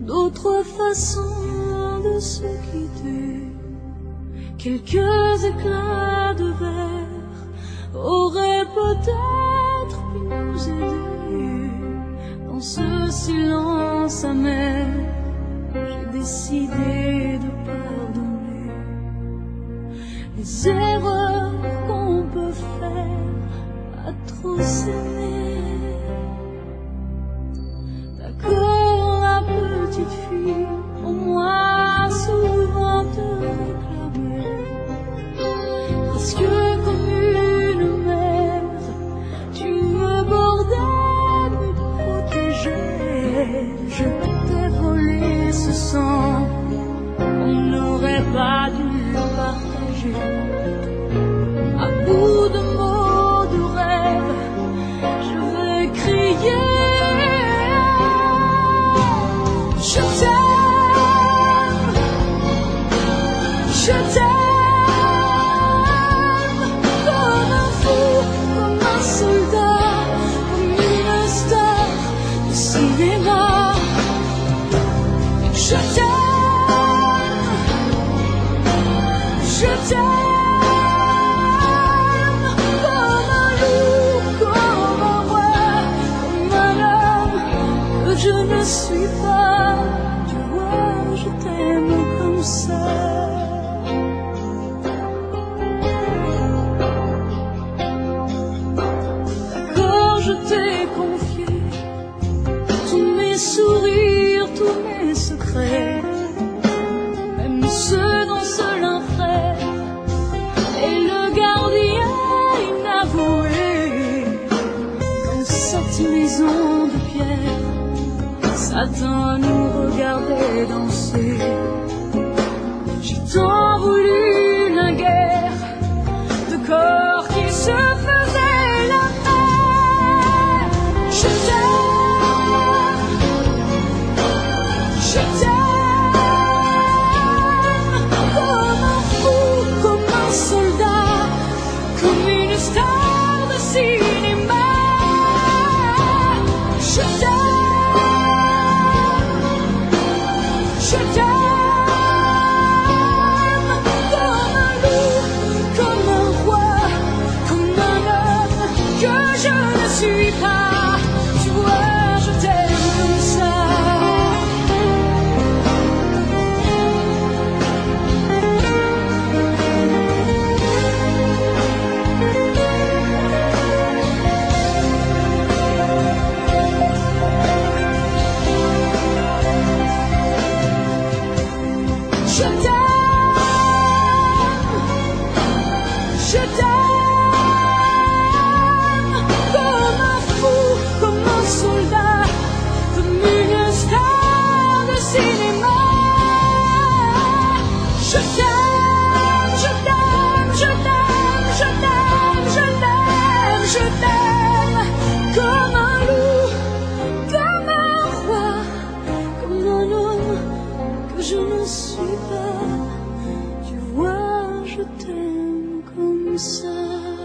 d'autres façons de se quitter. Quelques éclats de verre auraient peut-être pu nous aider. Dans ce silence amer, j'ai décidé de pardonner les erreurs qu'on peut faire à trop s'aimer. Cinéma. Je t'aime, je t'aime je ne suis pas. Tu vois, je t'aime comme ça. Cette maison de pierre, Satan nous regardait danser. Je t'aime, je t'aime, je t'aime, je t'aime, je t'aime, je t'aime comme un loup, comme un roi, comme un homme que je ne suis pas. Tu vois, je t'aime comme ça.